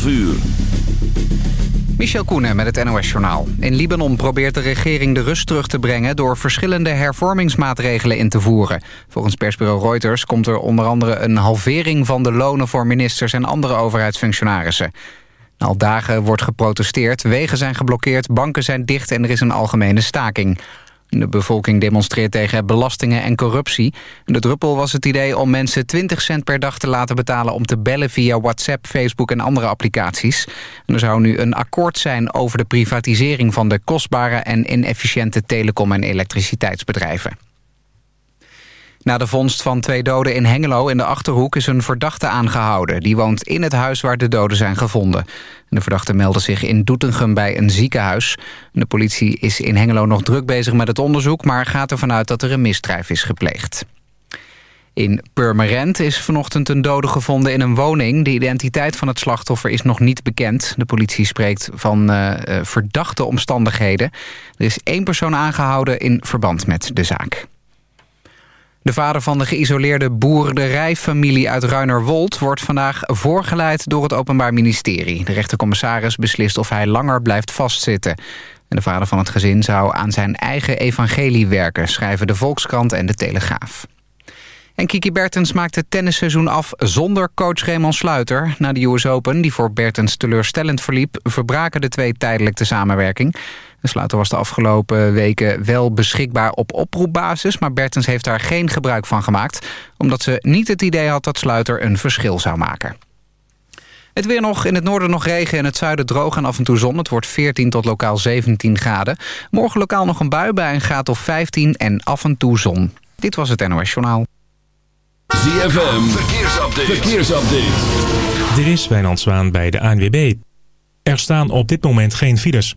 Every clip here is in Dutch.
12 uur. Michel Koenen met het NOS-journaal. In Libanon probeert de regering de rust terug te brengen... door verschillende hervormingsmaatregelen in te voeren. Volgens persbureau Reuters komt er onder andere... een halvering van de lonen voor ministers en andere overheidsfunctionarissen. Al dagen wordt geprotesteerd, wegen zijn geblokkeerd... banken zijn dicht en er is een algemene staking. De bevolking demonstreert tegen belastingen en corruptie. De druppel was het idee om mensen 20 cent per dag te laten betalen... om te bellen via WhatsApp, Facebook en andere applicaties. er zou nu een akkoord zijn over de privatisering... van de kostbare en inefficiënte telecom- en elektriciteitsbedrijven. Na de vondst van twee doden in Hengelo in de Achterhoek is een verdachte aangehouden. Die woont in het huis waar de doden zijn gevonden. De verdachte meldde zich in Doetinchem bij een ziekenhuis. De politie is in Hengelo nog druk bezig met het onderzoek... maar gaat ervan uit dat er een misdrijf is gepleegd. In Purmerend is vanochtend een dode gevonden in een woning. De identiteit van het slachtoffer is nog niet bekend. De politie spreekt van uh, verdachte omstandigheden. Er is één persoon aangehouden in verband met de zaak. De vader van de geïsoleerde boerderijfamilie uit Ruinerwold... wordt vandaag voorgeleid door het Openbaar Ministerie. De rechtercommissaris beslist of hij langer blijft vastzitten. En de vader van het gezin zou aan zijn eigen evangelie werken... schrijven de Volkskrant en de Telegraaf. En Kiki Bertens maakt het tennisseizoen af zonder coach Raymond Sluiter. Na de US Open, die voor Bertens teleurstellend verliep... verbraken de twee tijdelijk de samenwerking... De sluiter was de afgelopen weken wel beschikbaar op oproepbasis... maar Bertens heeft daar geen gebruik van gemaakt... omdat ze niet het idee had dat Sluiter een verschil zou maken. Het weer nog, in het noorden nog regen, in het zuiden droog en af en toe zon. Het wordt 14 tot lokaal 17 graden. Morgen lokaal nog een bui bij een graad of 15 en af en toe zon. Dit was het NOS Journaal. ZFM, verkeersupdate. verkeersupdate. Er is Wijnand Zwaan bij de ANWB. Er staan op dit moment geen files.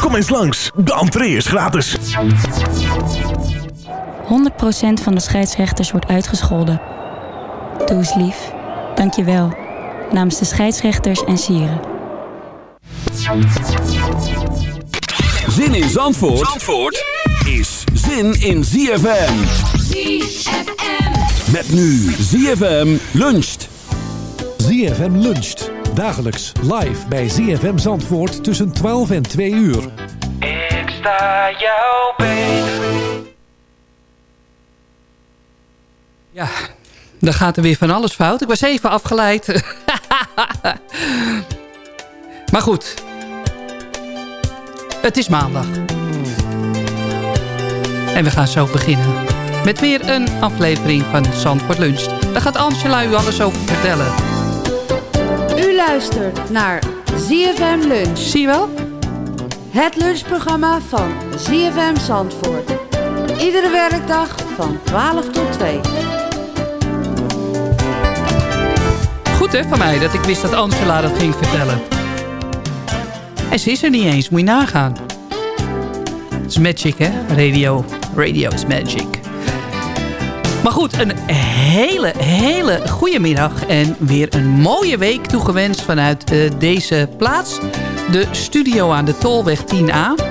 Kom eens langs, de entree is gratis. 100% van de scheidsrechters wordt uitgescholden. Doe eens lief. Dank je wel. Namens de scheidsrechters en sieren. Zin in Zandvoort, Zandvoort is zin in ZFM. ZFM. Met nu ZFM luncht. ZFM luncht. Dagelijks live bij ZFM Zandvoort tussen 12 en 2 uur. Ik sta jou beter. Ja, dan gaat er weer van alles fout. Ik was even afgeleid. maar goed. Het is maandag. En we gaan zo beginnen. Met weer een aflevering van Zandvoort Lunch. Daar gaat Angela u alles over vertellen. U luistert naar ZFM Lunch. Zie je wel? Het lunchprogramma van ZFM Zandvoort. Iedere werkdag van 12 tot 2. Goed hè van mij dat ik wist dat Angela dat ging vertellen. En ze is er niet eens, moet je nagaan. Het is magic hè, radio. Radio is magic. Maar goed, een hele, hele goede middag en weer een mooie week toegewenst vanuit uh, deze plaats. De studio aan de Tolweg 10A.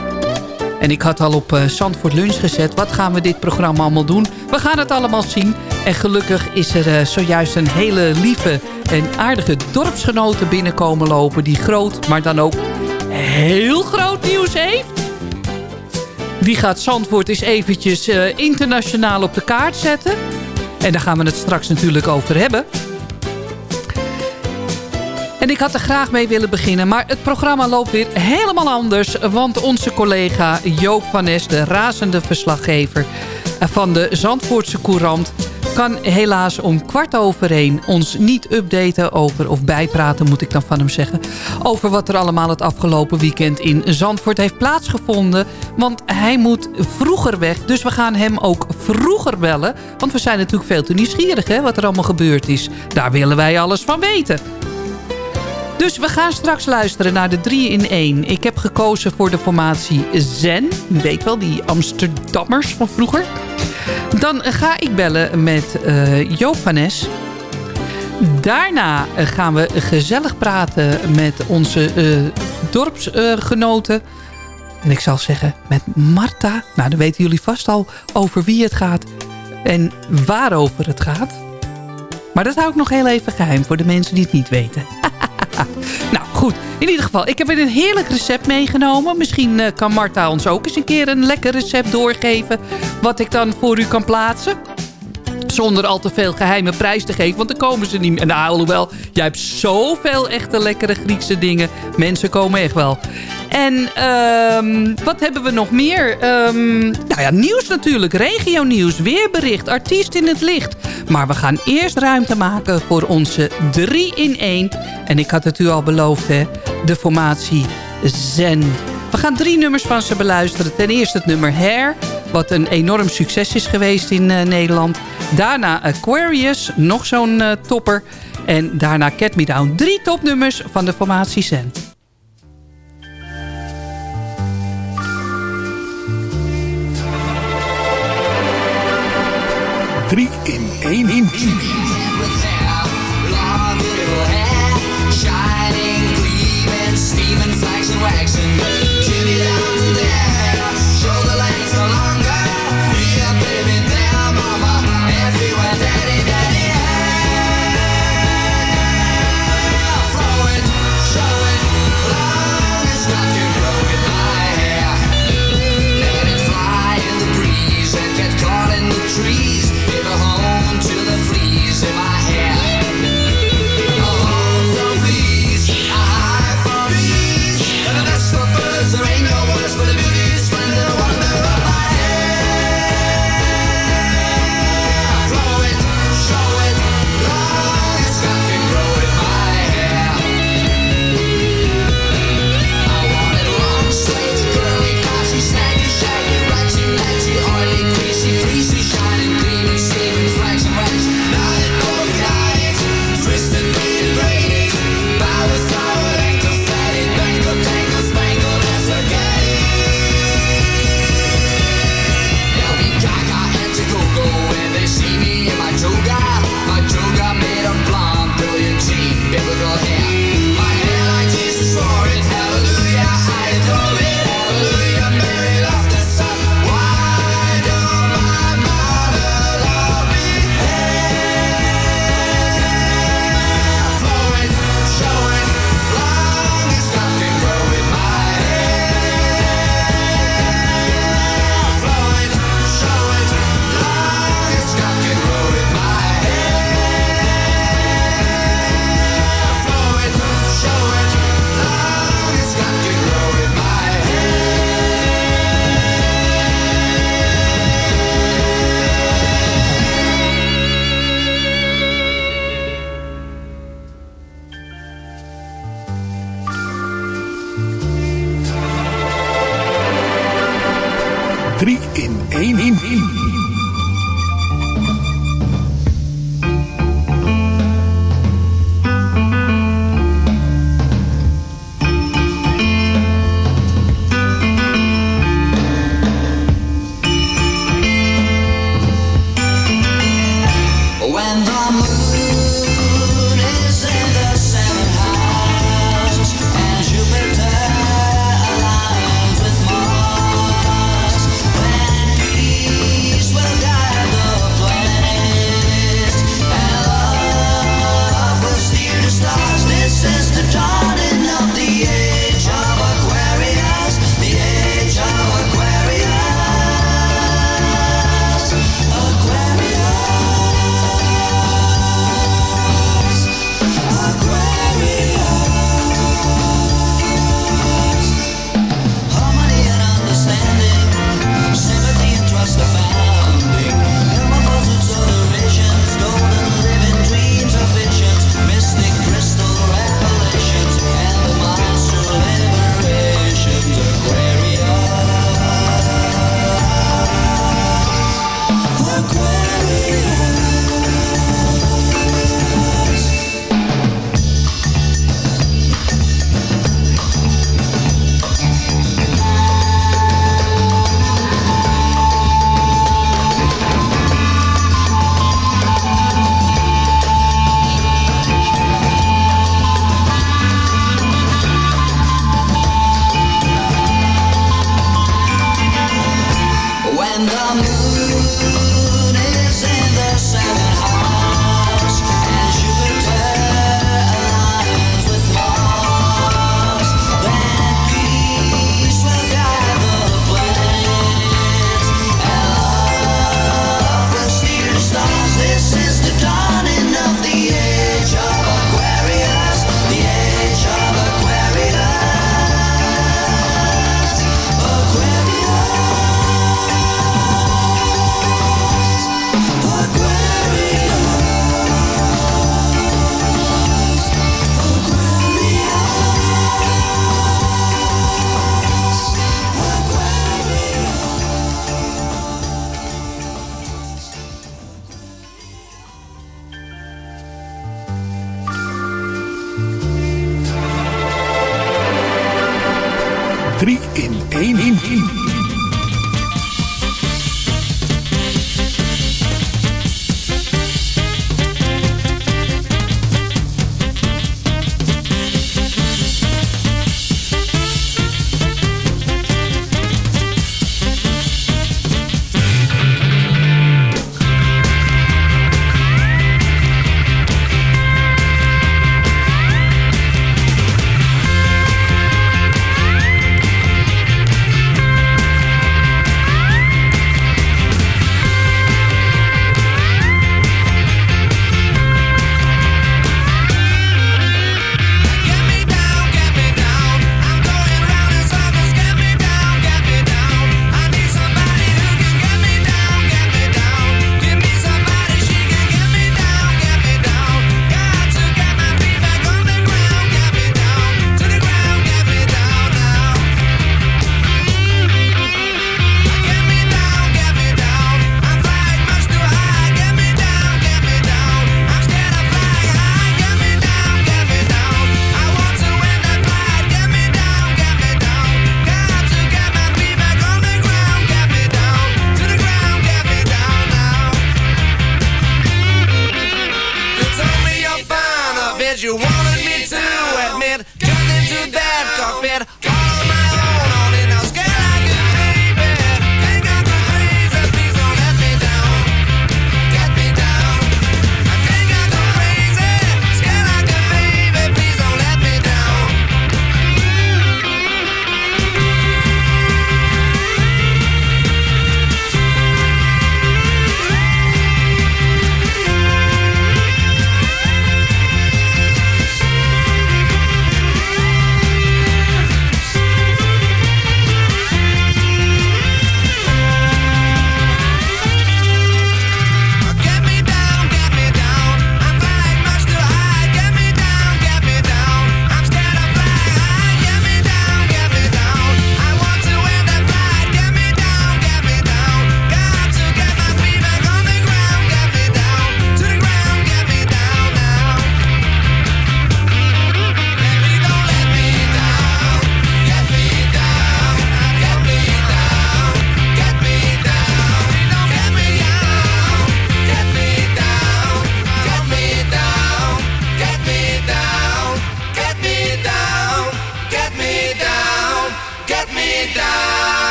En ik had al op uh, Zandvoort Lunch gezet. Wat gaan we dit programma allemaal doen? We gaan het allemaal zien. En gelukkig is er uh, zojuist een hele lieve en aardige dorpsgenote binnenkomen lopen... die groot, maar dan ook heel groot nieuws heeft. Die gaat Zandvoort eens eventjes uh, internationaal op de kaart zetten. En daar gaan we het straks natuurlijk over hebben. En ik had er graag mee willen beginnen. Maar het programma loopt weer helemaal anders. Want onze collega Joop van Nes, de razende verslaggever van de Zandvoortse Courant... kan helaas om kwart over één ons niet updaten over... of bijpraten moet ik dan van hem zeggen... over wat er allemaal het afgelopen weekend in Zandvoort heeft plaatsgevonden. Want hij moet vroeger weg. Dus we gaan hem ook vroeger bellen. Want we zijn natuurlijk veel te nieuwsgierig hè, wat er allemaal gebeurd is. Daar willen wij alles van weten. Dus we gaan straks luisteren naar de 3 in 1. Ik heb gekozen voor de formatie Zen. U weet wel, die Amsterdammers van vroeger. Dan ga ik bellen met uh. Daarna gaan we gezellig praten met onze uh, dorpsgenoten. En ik zal zeggen met Marta. Nou, dan weten jullie vast al over wie het gaat. En waarover het gaat. Maar dat hou ik nog heel even geheim voor de mensen die het niet weten. Goed. In ieder geval, ik heb weer een heerlijk recept meegenomen. Misschien uh, kan Marta ons ook eens een keer een lekker recept doorgeven... wat ik dan voor u kan plaatsen. Zonder al te veel geheime prijs te geven, want dan komen ze niet meer. Nou, hoewel, jij hebt zoveel echte lekkere Griekse dingen. Mensen komen echt wel. En um, wat hebben we nog meer? Um, nou ja, nieuws natuurlijk. Regio-nieuws, weerbericht, artiest in het licht. Maar we gaan eerst ruimte maken voor onze 3 in 1. En ik had het u al beloofd, hè. De formatie Zen. We gaan drie nummers van ze beluisteren. Ten eerste het nummer Hair, wat een enorm succes is geweest in eh, Nederland. Daarna Aquarius, nog zo'n eh, topper. En daarna Cat Me Down. Drie topnummers van de formatie Zen. Drie in één in. 1.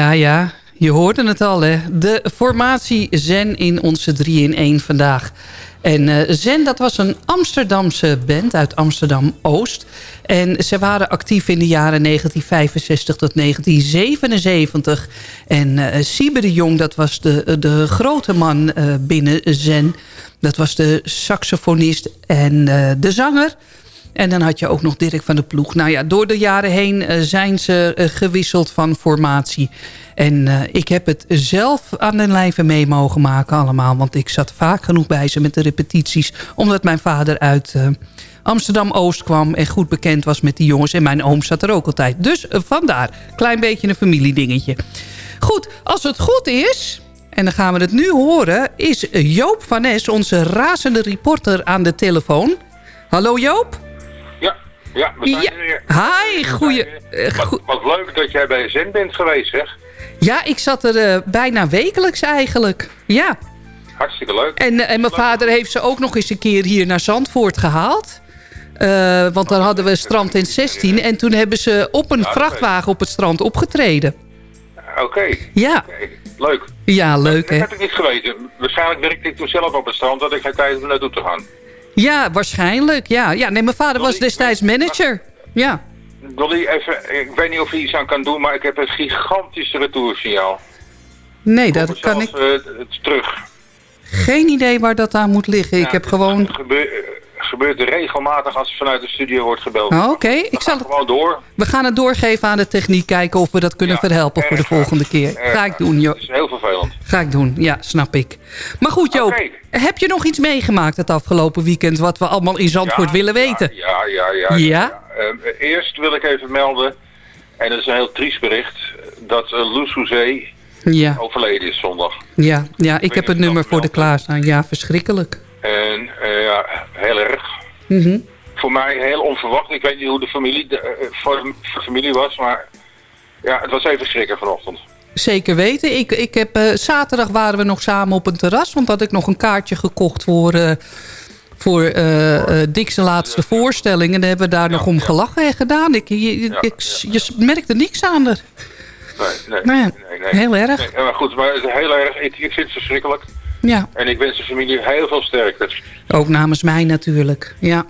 Ja, ja. Je hoorde het al, hè. De formatie Zen in onze 3 in 1 vandaag. En eh, Zen, dat was een Amsterdamse band uit Amsterdam-Oost. En ze waren actief in de jaren 1965 tot 1977. En eh Siebe de Jong, dat was de, de grote man eh, binnen Zen. Dat was de saxofonist en de zanger. En dan had je ook nog Dirk van de Ploeg. Nou ja, door de jaren heen eh, zijn ze eh, gewisseld van formatie. En eh, ik heb het zelf aan de lijve mee mogen maken allemaal. Want ik zat vaak genoeg bij ze met de repetities. Omdat mijn vader uit Amsterdam-Oost kwam en goed bekend was met die jongens. En mijn oom zat er ook altijd. Dus vandaar, klein beetje een familiedingetje. Goed, als het goed is... En dan gaan we het nu horen, is Joop van Nes, onze razende reporter, aan de telefoon. Hallo Joop? Ja, we zijn Ja. er weer. Hi, goeie... eh, Wat, leuk dat jij bij Zen bent geweest, zeg. ja, ik zat er eh, bijna wekelijks eigenlijk. Ja. Hartstikke leuk. En, eh, en mijn vader heeft ze ook nog eens een keer hier naar Zandvoort gehaald. Eh, want dan hadden we strand in 16. En toen hebben ze op een vrachtwagen op het strand opgetreden. Oké. Ja. Leuk. Ja, leuk Dat hè? heb ik niet geweten. Waarschijnlijk werkte ik toen zelf op het strand, dat ik geen tijd om naartoe te gaan. Ja, waarschijnlijk. Ja, ja nee, mijn vader was destijds manager. Ja. Dolly, even, ik weet niet of je iets aan kan doen, maar ik heb een gigantisch retoursignaal. Nee, dat kan ik... Eh, het terug. Geen idee waar dat aan moet liggen. Ik heb gewoon... Gebeurt regelmatig als er vanuit de studio wordt gebeld. Oh, Oké, ik zal het... Gewoon door. We gaan het doorgeven aan de techniek. Kijken of we dat kunnen verhelpen voor de volgende keer. Ga ik doen, Joop. Het is heel vervelend. Ga ik doen, ja, snap ik. Maar goed, Joop. Heb je nog iets meegemaakt het afgelopen weekend... wat we allemaal in Zandvoort Ja, willen weten? Ja, ja, ja. Ja? Ehm, eerst wil ik even melden, en dat is een heel triest bericht, dat uh, Loes Ja, overleden is zondag. ja, ja ik heb het nummer voor de klaarstaan. Ja, verschrikkelijk. En eh, ja, heel erg. Mhm. voor mij heel onverwacht. Ik weet niet hoe de familie, de, eh, voor de voor de familie was, maar ja, het was even schrikken vanochtend. Zeker weten. Ik, ik heb, eh, zaterdag waren we nog samen op een terras. Want had ik nog een kaartje gekocht voor, eh voor eh, Dick's laatste voorstelling. En daar hebben we daar nog om gelachen en gedaan. Ik, je, je- ik- je merkte niks aan er. Nee, nee, Nee, nee, nee. heel erg. Maar goed, maar het heel erg. Ik, ik vind het verschrikkelijk. Ja, En ik wens de familie heel veel sterkte. ook namens mij natuurlijk. Ja,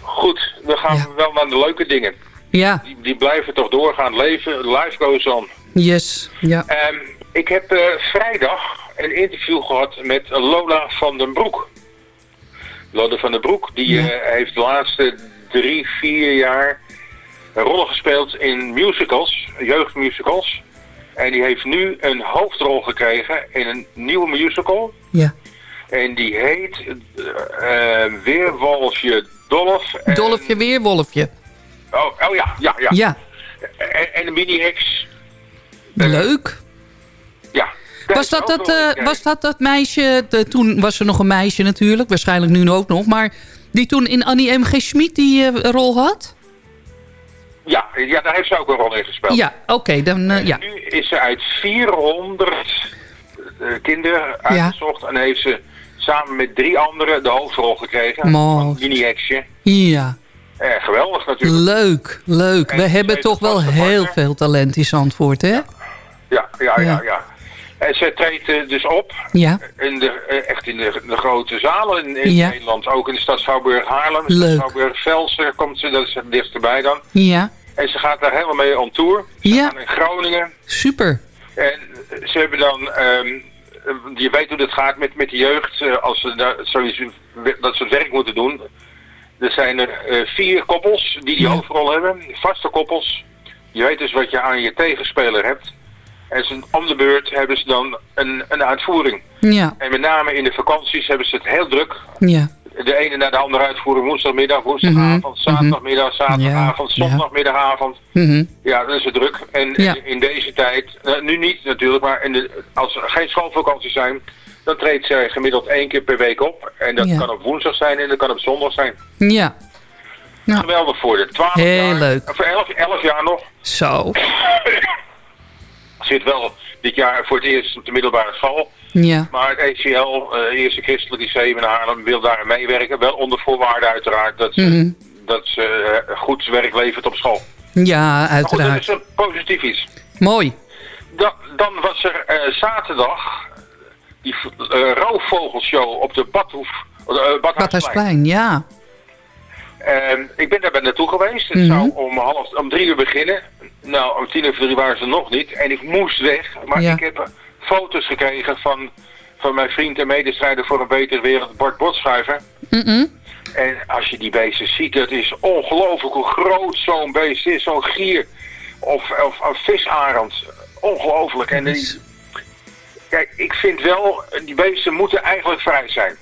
Goed, we gaan wel naar de leuke dingen. ja Die, die blijven toch doorgaan leven. Life goes on. Yes. Ja. Ehm, ik heb eh, vrijdag een interview gehad met Lola van den Broek. Lola van den Broek, die eh, heeft de laatste drie, vier jaar een rol gespeeld in musicals, jeugdmusicals. En die heeft nu een hoofdrol gekregen in een nieuwe musical. Ja. En die heet eh, Weerwolfje Dolf. En- Dolfje weer, Wolfje. Oh, oh ja, ja, ja. Ja, En, en de mini-ex. Leuk. Ja. Was dat dat, eh, was dat dat meisje, de, toen was er nog een meisje natuurlijk, waarschijnlijk nu ook nog, maar die toen in Annie M.G. Schmid die eh, rol had? Ja, ja, daar heeft ze ook een rol in gespeeld. Ja, oké, dan eh, ja. Nu is ze uit 400 eh, kinderen uitgezocht en heeft ze samen met drie anderen de hoofdrol gekregen. Mooi. Van mini-exje. Ja, Eh, geweldig natuurlijk. leuk, leuk. En We hebben toch wel heel veel talent in Zandvoort, hè? Ja, ja, ja, Ja. ja. En ze treedt eh, dus op, Ja, in de, eh, echt in de, de grote zalen in, in Ja. Nederland. Ook in de stad Schouwburg-Haarlem, Leuk. Schouwburg-Velsen komt ze, dat is het dichterbij dan. ja, En ze gaat daar helemaal mee on tour. Ze Ja. in Groningen. super. En ze hebben dan, ehm, eh, je weet hoe dat gaat met, met de jeugd, eh, als ze daar zoiets, dat soort werk moeten doen. Er zijn er vier koppels die die hoofdrol hebben, vaste koppels. Je weet dus wat je aan je tegenspeler hebt. En ze, om de beurt hebben ze dan een, een uitvoering. Ja, En met name in de vakanties hebben ze het heel druk. ja, De ene naar de andere uitvoering, woensdagmiddag, woensdagavond, Mhm, zaterdagmiddag, zaterdagavond, Ja, ja. zondagmiddagavond. mhm. Ja, dan is het druk. En Ja. in, deze tijd, eh, nu niet natuurlijk, maar in de, als er geen schoolvakanties zijn, dan treedt zij gemiddeld één keer per week op. En dat Ja. kan op woensdag zijn en dat kan op zondag zijn. ja. Nou. Geweldig voor de 12 Heel jaar. leuk. Of 11, 11 jaar nog. Zo, Zit wel dit jaar voor het eerst op de middelbare school. ja, Maar het ECL, eh Eerste Christelijk Lyceum in Haarlem, wil daar meewerken. Wel onder voorwaarde uiteraard dat ze, Mhm. dat ze eh, goed werk levert op school. ja, goed, dat uiteraard. is een positief iets. Mooi. Dan, dan was er eh, zaterdag die uh, roofvogelshow op de Badhoef, uh, Badhuisplein. Badhuisplein, ja. Ehm, ik ben daar bij naartoe geweest. Het Mhm. zou om, half, om drie uur beginnen. Nou, om tien over drie waren ze nog niet. En ik moest weg. Maar Ja. ik heb foto's gekregen van, van mijn vriend en medestrijder voor een betere wereld, Bart Botschuiver. Mm-mm. En als je die beesten ziet, dat is ongelooflijk hoe groot zo'n beest is. Zo'n gier of, of een visarend. Ongelooflijk. En die, kijk, ik vind wel, die beesten moeten eigenlijk vrij zijn.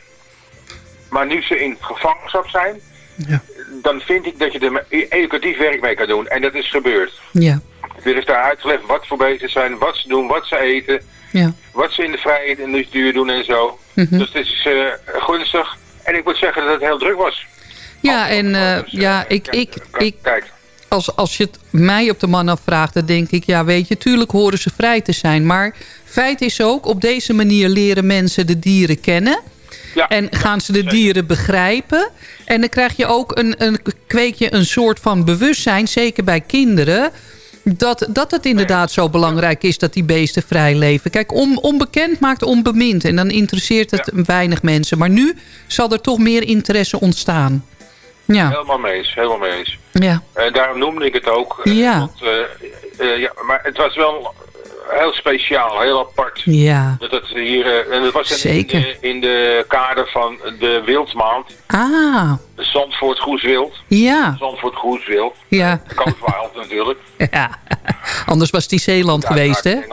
Maar nu ze in gevangenschap zijn, Ja. Dan vind ik dat je er e- educatief werk mee kan doen. En dat is gebeurd. Ja, Er is daar uitgelegd wat voor beesten zijn, wat ze doen, wat ze eten, ja. wat ze in de vrije natuur doen en zo. Mhm. Dus het is eh, gunstig. En ik moet zeggen dat het heel druk was. Ja, en eh, ja, ik, ik, ik, Kijk, als, als je het mij op de man afvraagt, dan denk ik... ja, weet je, tuurlijk horen ze vrij te zijn. Maar feit is ook, op deze manier leren mensen de dieren kennen... Ja, en gaan ze de dieren begrijpen. En dan krijg je ook een, een, kweek je een soort van bewustzijn, zeker bij kinderen... Dat, dat het inderdaad zo belangrijk is dat die beesten vrij leven. Kijk, on, onbekend maakt onbemind. En dan interesseert het weinig mensen. Maar nu zal er toch meer interesse ontstaan. Ja, helemaal mee eens, helemaal mee eens. ja, En daarom noemde ik het ook. eh, Ja. want, eh, eh, ja, maar het was wel heel speciaal, heel apart. ja. Dat het hier, eh, en het was in, Zeker. In, de, in de kader van de wildmaand. Ah, De Zandvoort Goeswild. ja, Zandvoort Goeswild. ja. Coastwild natuurlijk. ja. Anders was die Zeeland geweest, hè?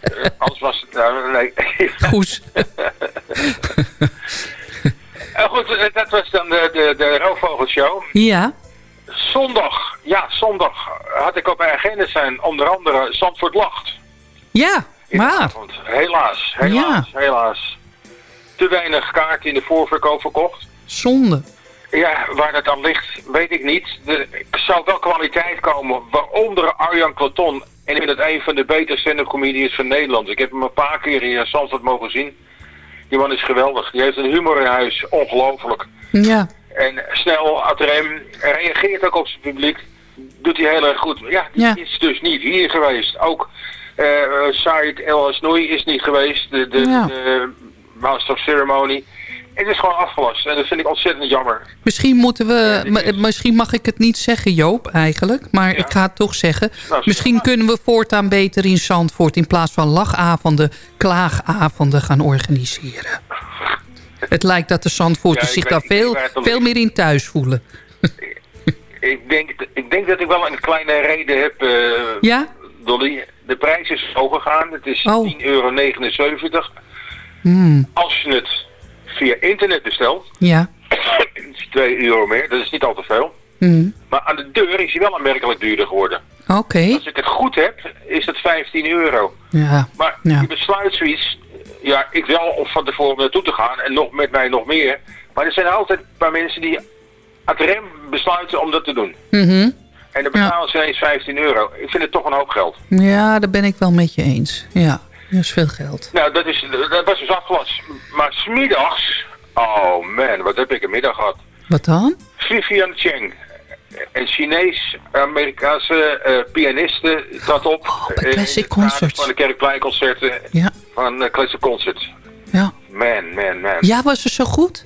Eh, anders was het... nou, nee. Goes. Eh, goed, eh, dat was dan de, de, de Roofvogelshow. Ja, Zondag, ja, zondag had ik op mijn agenda zijn onder andere Zandvoort Lacht. ja, maar. Helaas, helaas, helaas. Te weinig kaarten in de voorverkoop verkocht. Zonde. Ja, waar dat aan ligt, weet ik niet. Er zou wel kwaliteit komen, waaronder Arjan Claton. En ik vind het een van de betere stand-up comedians van Nederland. Ik heb hem een paar keer in Zandvoort mogen zien. Die man is geweldig. Die heeft een humor in huis, ongelooflijk. Ja. En snel, ad rem, reageert ook op zijn publiek. Doet hij heel erg goed. Ja, die Ja. is dus niet hier geweest. Ook eh Said El Hasnoui is niet geweest. De, de, Ja. de Master of Ceremony. Het is gewoon afgelast. En dat vind ik ontzettend jammer. Misschien moeten we, misschien mag ik het niet zeggen Joop eigenlijk, maar ik ga het toch zeggen. Nou, Misschien kunnen we voortaan beter in Zandvoort in plaats van lachavonden, klaagavonden gaan organiseren. Het lijkt dat de Zandvoorters Ja, zich daar veel, veel meer in thuis voelen. Ik denk, ik denk dat ik wel een kleine reden heb, eh, Ja? Dolly. De prijs is hoog gegaan. Het is Oh. 10,79 euro. Hmm, Als je het via internet bestelt, ja. is 2 euro meer. Dat is niet al te veel. Hmm, Maar aan de deur is hij wel aanmerkelijk duurder geworden. Oké. Als ik het goed heb, is het 15 euro. Ja. Maar Ja. je besluit zoiets, ja, ik wel om van tevoren naartoe te gaan en nog met mij nog meer. Maar er zijn altijd een paar mensen die het rem besluiten om dat te doen. Mhm. En dan betalen ze ineens 15 euro. Ik vind het toch een hoop geld. Ja, daar ben ik wel met je eens. Ja, dat is veel geld. Nou, dat, is, dat was dus afgelast. Maar smiddags, oh man, wat heb ik een middag gehad. Wat dan? Vivian Cheng, een Chinees-Amerikaanse eh, pianiste, trad op. Oh, bij eh, Classic Concerts. Van de Kerkpleinconcerten Ja. van uh, Classic Concerts. Ja. Man, man, man. Ja, was het zo goed?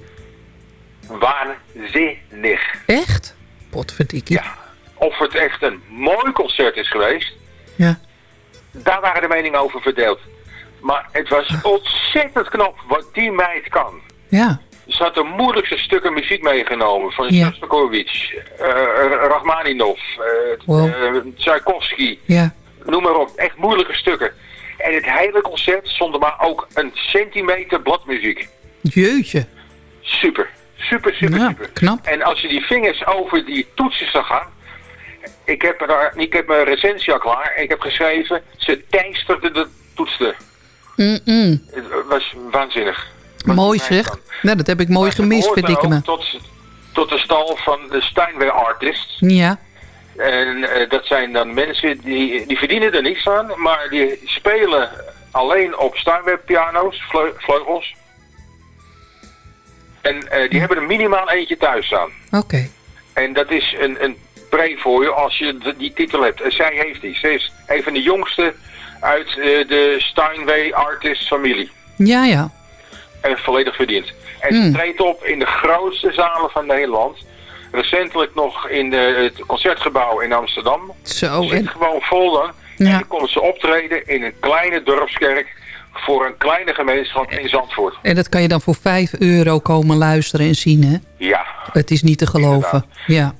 Waanzinnig. Echt? Potverdikkie. Ja. Of het echt een mooi concert is geweest, Ja. daar waren de meningen over verdeeld. Maar het was ontzettend knap wat die meid kan. Ja. Ze had de moeilijkste stukken muziek meegenomen. Van Ja. Shostakovich, eh, Rachmaninov, eh, Wow. eh, Tchaikovsky. Ja. Noem maar op. Echt moeilijke stukken. En het hele concert stond er maar ook een centimeter bladmuziek. Jeetje. Super. Super, super, Ja, super. knap. En als je die vingers over die toetsen zag gaan... Ik heb, er, ik heb mijn recensie al klaar. En ik heb geschreven... Ze teisterde de toetsen. Mm-mm. Het was waanzinnig. Mooi zeg. Nou, dat heb ik mooi Maar gemist, me. ook Tot, tot de stal van de Steinway Artists. Ja. En eh, dat zijn dan mensen die, die verdienen er niks aan, maar die spelen alleen op Steinway piano's, vleu- vleugels. En eh, die hebben er minimaal eentje thuis staan. Oké. En dat is een, een pre voor je als je de- die titel hebt. En zij heeft die. Ze is een van de jongste uit eh, de Steinway Artists familie. Ja, ja. En volledig verdiend. En Hmm. ze treedt op in de grootste zalen van Nederland. Recentelijk nog in de, het concertgebouw in Amsterdam. Zo, Zit en... gewoon vol dan. En dan kon ze optreden in een kleine dorpskerk voor een kleine gemeenschap in Zandvoort. En dat kan je dan voor 5 euro komen luisteren en zien, hè? Ja, Het is niet te geloven. Ja.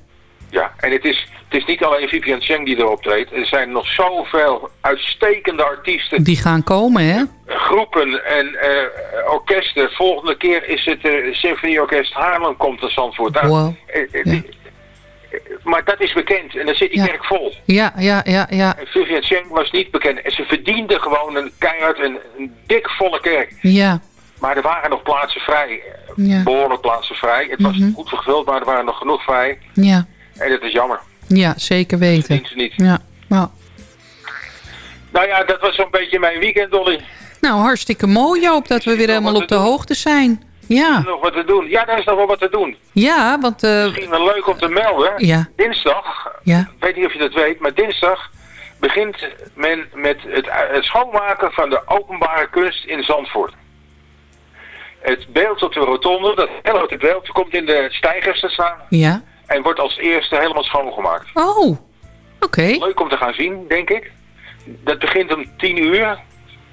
ja. En het is, is niet alleen Vivian Cheng die erop treedt. Er zijn nog zoveel uitstekende artiesten, Die gaan komen, hè? groepen en eh, orkesten. Volgende keer is het uh, Symfonieorkest Haarlem komt naar Zandvoort. Nou, Wow. eh, maar dat is bekend en dan zit die Ja. kerk vol. Ja, ja, ja, ja. En Vivian Cheng was niet bekend. En ze verdiende gewoon een keihard, een, een dik volle kerk. Ja. Maar er waren nog plaatsen vrij. Ja. Behoorlijk plaatsen vrij. Het was Mhm. goed gevuld, maar er waren nog genoeg vrij. Ja. En dat is jammer. Ja, zeker weten. Verdient ze niet. Ja. Nou. Nou ja, dat was zo'n beetje mijn weekend, Dolly. nou, hartstikke mooi, Joop, dat we weer helemaal op de doen. hoogte zijn. Er Ja. is nog wat te doen. Ja, daar is nog wel wat te doen. Ja, want... eh, Misschien wel leuk om te melden. Ja. Dinsdag, ja. ik weet niet of je dat weet, maar dinsdag begint men met het, het schoonmaken van de openbare kunst in Zandvoort. Het beeld op de rotonde, dat hele grote beeld, komt in de stijgers te staan Ja. En wordt als eerste helemaal schoongemaakt. Oh. Oké. Leuk om te gaan zien, denk ik. Dat begint om 10 uur.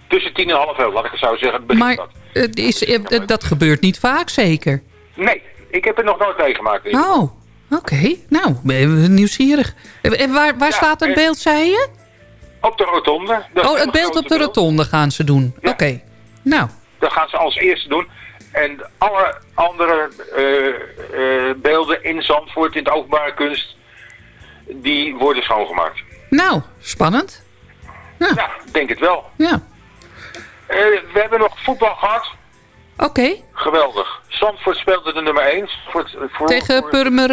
Tussen 10 en half elf, laat ik het zo zeggen. begint Maar dat. het is, eh, dat gebeurt niet vaak, zeker? Nee, ik heb het nog nooit meegemaakt. Oh. Oké. Nou, ben ik nieuwsgierig. En waar, waar Ja, staat het beeld, zei je? Op de rotonde. Dat Oh, het beeld op de rotonde gaan ze doen. Ja. Oké. Nou. Dat gaan ze als eerste doen. En alle andere eh, eh, beelden in Zandvoort, in de openbare kunst, die worden schoongemaakt. Nou, spannend. Ja, denk het wel. Ja. Eh, we hebben nog voetbal gehad. Oké. Geweldig. Zandvoort speelde de nummer 1. Voor, voor, Tegen voor- Purmer...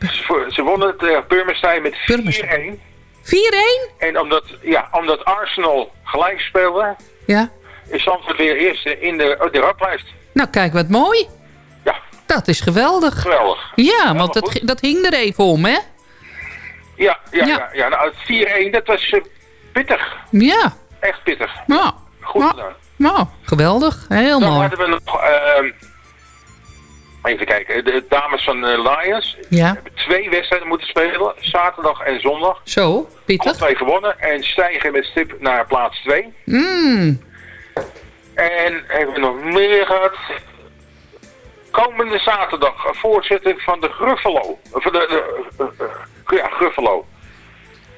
voor- ze wonnen tegen Purmerstein met 4-1. 4-1? En omdat, ja, omdat Arsenal gelijk speelde, Ja. Is Zandvoort weer eerste in de, oh, de ranglijst. Nou, kijk wat mooi. Ja. Dat is geweldig. Geweldig. Ja, want dat, dat hing er even om, hè? Ja, ja, Ja. ja. ja, nou, het 4-1, dat was eh, pittig. Ja. Echt pittig. Nou, Goed gedaan. nou geweldig. Heel Dan mooi. hadden we nog, ehm, even kijken, de dames van eh, Lions Ja. hebben twee wedstrijden moeten spelen, zaterdag en zondag. Zo, Alle pittig. twee gewonnen en stijgen met stip naar plaats 2. Mm. En hebben we nog meer gehad. Komende zaterdag een voorzitter van de Gruffalo. Van de, de, eh, ja, Gruffalo.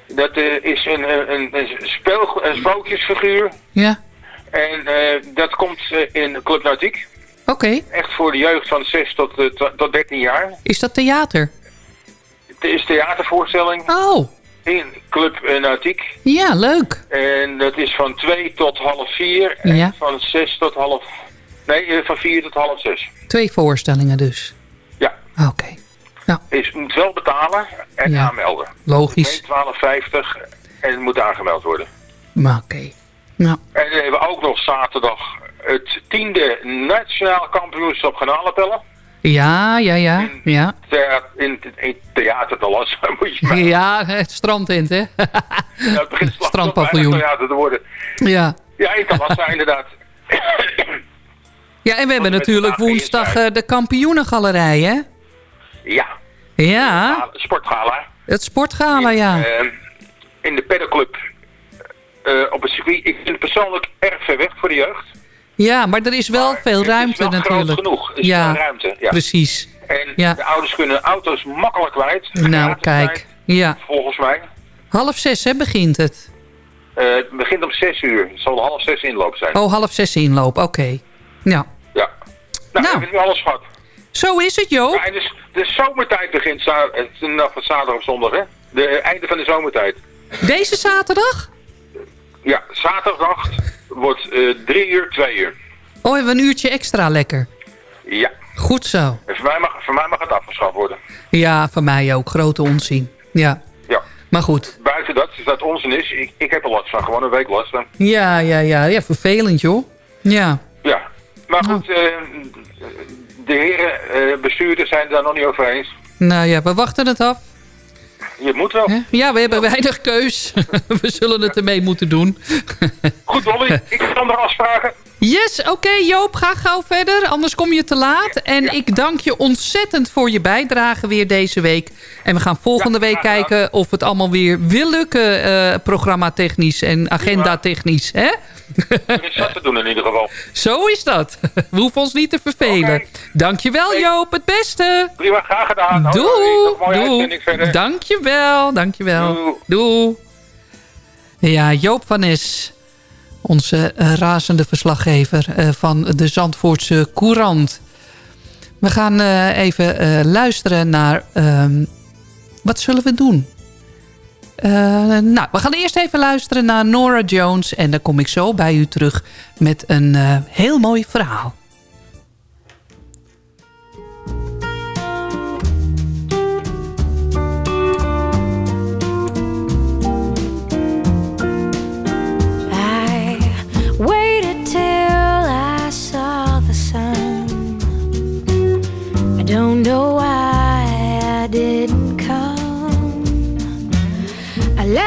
Dat eh, is een, een, een, speel, een sprookjesfiguur. Ja. En eh, dat komt in Club Nautiek. Oké. Echt voor de jeugd van 6 tot, eh, tot- tot 13 jaar. Is dat theater? Het is theatervoorstelling Oh, in Club Nautiek. ja, leuk. En dat is van 2 tot half 4 en Ja. van 6 tot half... Nee, eh, van 4 tot half 6. Twee voorstellingen dus. Ja. Oké. Is, moet wel betalen en Ja. aanmelden. Logisch. 12,50 en het moet aangemeld worden. Maar oké. Nou, En dan hebben we ook nog zaterdag het tiende nationaal kampioenschap garnalenpellen. Ja, ja, ja. Ja, Thea- In, in theater te las, moet je maar. ja het strandtent, hè? Ja, het begint Strandpaviljoen. theater te worden. ja. Ja, in Talassa inderdaad. Ja, en we hebben natuurlijk woensdag eh, de kampioenengalerij, hè? Ja, Ja, sportgala. het sportgala, ja. Eh, in de pedalclub eh, op het circuit. Ik vind het persoonlijk erg ver weg voor de jeugd. Ja, maar er is wel veel ruimte groot natuurlijk. genoeg. Er is ja, ruimte, ja. precies. En Ja. de ouders kunnen auto's makkelijk kwijt. Nou, kijk. kwijt, Ja, Volgens mij. half zes, hè, begint het. Eh, het begint om 6 uur. Het zal half zes inloop zijn. Oh, half zes inloop, oké. Ja, Ja. Nou, heb ik nu alles gehad. zo is het, Joop. Ja, en dus de zomertijd begint het is nog van zaterdag of zondag, hè? De eh, einde van de zomertijd. Deze zaterdag? Ja, zaterdag wordt eh, drie uur, twee uur. Oh, hebben we een uurtje extra lekker. Ja. Goed zo. En voor mij mag, voor mij mag het afgeschaft worden. Ja, van mij ook. Grote onzin. Ja, Ja. maar goed. Buiten dat, is dat onzin is, ik, ik heb er last van. Gewoon een week last van. Ja, ja, ja. Ja, vervelend, joh. Ja. Ja. Maar goed, eh, de heren eh, bestuurders zijn het daar nog niet over eens. Nou ja, we wachten het af. Je moet wel. Ja, we hebben weinig keus. we zullen het ermee moeten doen. Goed, Dolly. Ik heb andere afspraken. Yes, oké Joop, ga gauw verder, anders kom je te laat. En ik dank je ontzettend voor je bijdrage weer deze week. En we gaan volgende week kijken of het allemaal weer wil lukken, eh programma technisch en agenda technisch. Hè? Er is wat te doen in ieder geval. Zo is dat. We hoeven ons niet te vervelen. Dankjewel Joop, het beste. Prima, graag gedaan. Doei. Uitzending verder. Dankjewel, dankjewel. Doei. Ja, Joop van Nes, onze eh, razende verslaggever eh, van de Zandvoortse Courant. We gaan eh, even luisteren naar... ehm, wat zullen we doen? Nou, we gaan eerst even luisteren naar Nora Jones... en dan kom ik zo bij u terug met een heel mooi verhaal.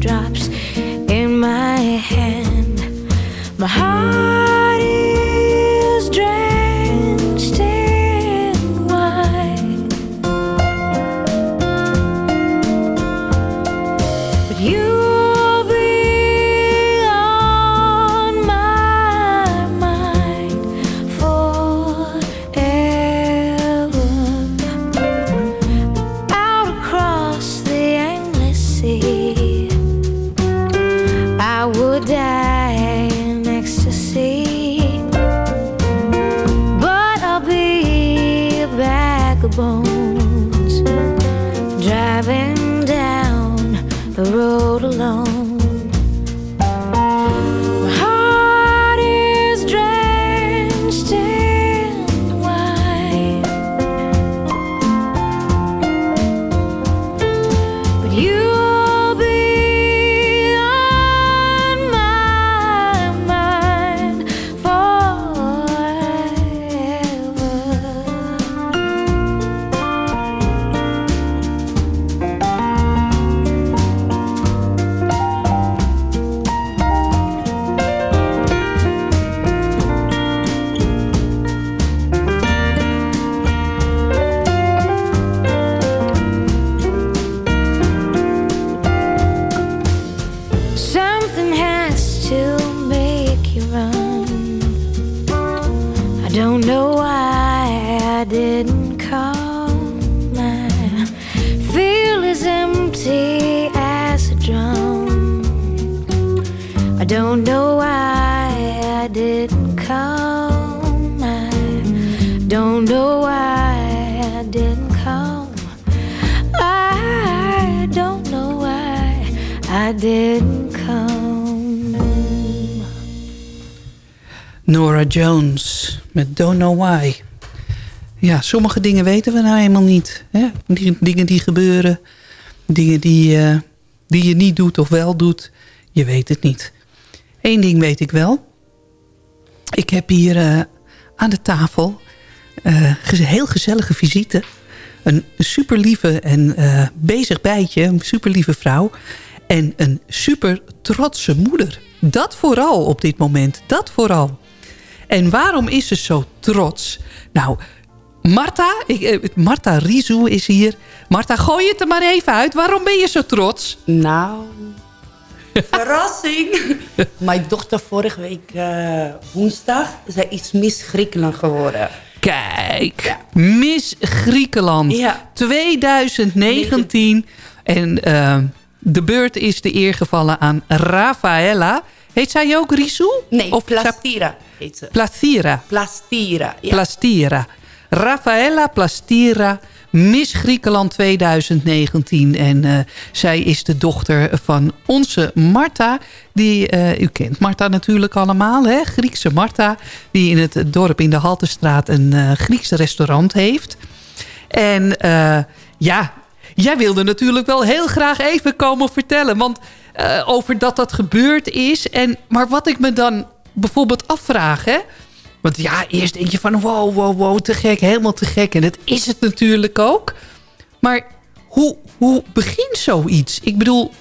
teardrops in my hand, my heart don't know why I didn't come. I don't know why I didn't come. Nora Jones met Don't Know Why. Ja, sommige dingen weten we nou helemaal niet. Hè? Dingen die gebeuren, dingen die, eh, die je niet doet of wel doet, je weet het niet. Eén ding weet ik wel. Ik heb hier eh, aan de tafel heel gezellige visite. Een super lieve en eh, bezig bijtje, een super lieve vrouw. En een super trotse moeder. Dat vooral op dit moment, dat vooral. En waarom is ze zo trots? Nou, Marta, ik, eh, Marta Rizou is hier. Marta, gooi het er maar even uit. Waarom ben je zo trots? Nou, verrassing. Mijn dochter vorige week eh, woensdag, zij is Miss Griekenland geworden. Kijk, Miss Griekenland 2019. En eh, de beurt is de eer gevallen aan Rafaela. Heet zij ook Rizou? Nee, Of Plastira heet ze. Plastira. Plastira, ja. Plastira. Rafaela Plastira, Miss Griekenland 2019. En eh, zij is de dochter van onze Marta. Die, eh, u kent Marta natuurlijk allemaal, hè? Griekse Marta. Die in het dorp in de Haltestraat een eh Griekse restaurant heeft. En ja, jij wilde natuurlijk wel heel graag even komen vertellen. Want over dat dat gebeurd is. En, maar wat ik me dan bijvoorbeeld afvraag... Hè, want ja, eerst denk je van wow, wow, wow, te gek, helemaal te gek. En dat is het natuurlijk ook. Maar hoe, hoe begint zoiets? Ik bedoel,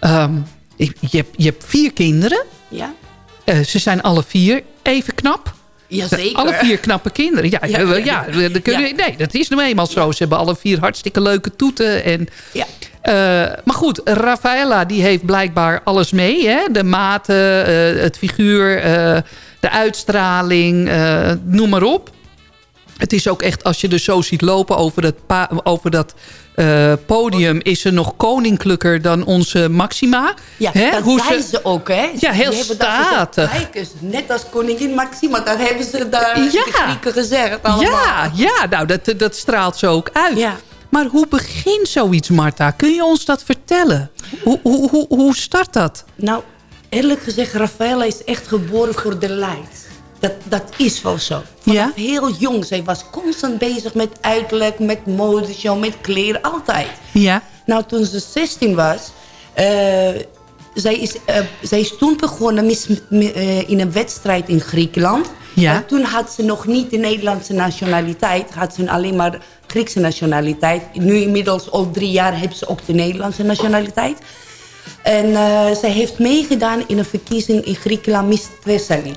ehm, je, hebt, je hebt vier kinderen. Ja. Eh, ze zijn alle vier even knap. Jazeker. Alle vier knappe kinderen. Ja, ja, Ja, ja, nee, dat is nou eenmaal zo. Ze hebben alle vier hartstikke leuke toeten. En, Ja. Eh, maar goed, Rafaela die heeft blijkbaar alles mee. Hè? De maten, eh, het figuur, eh, de uitstraling, noem maar op. Het is ook echt, als je er zo ziet lopen over dat, over dat podium... is ze nog koninklijker dan onze Maxima. Ja, Hè? dat Hoe zei ze- ze ook, hè? Ja, heel statig. Kijk eens, net als koningin Maxima, dat hebben ze daar Ja. de Grieken gezegd allemaal. Ja, ja nou, dat, dat straalt zo ook uit. Maar hoe begint zoiets, Marta? Kun je ons dat vertellen? Hoe, hoe, hoe, hoe start dat? Nou, eerlijk gezegd, Rafaela is echt geboren voor de light. Dat, dat is wel zo. Vanaf heel jong. Zij was constant bezig met uiterlijk, met modeshow, met kleren, altijd. Ja. Nou, toen ze 16 was... eh, zij, is, eh, zij is toen begonnen mis, eh, in een wedstrijd in Griekenland. Ja. En toen had ze nog niet de Nederlandse nationaliteit. Had ze alleen maar Griekse nationaliteit. Nu inmiddels al drie jaar heeft ze ook de Nederlandse nationaliteit. En eh, zij heeft meegedaan in een verkiezing in Griekenland, Miss Thessaly.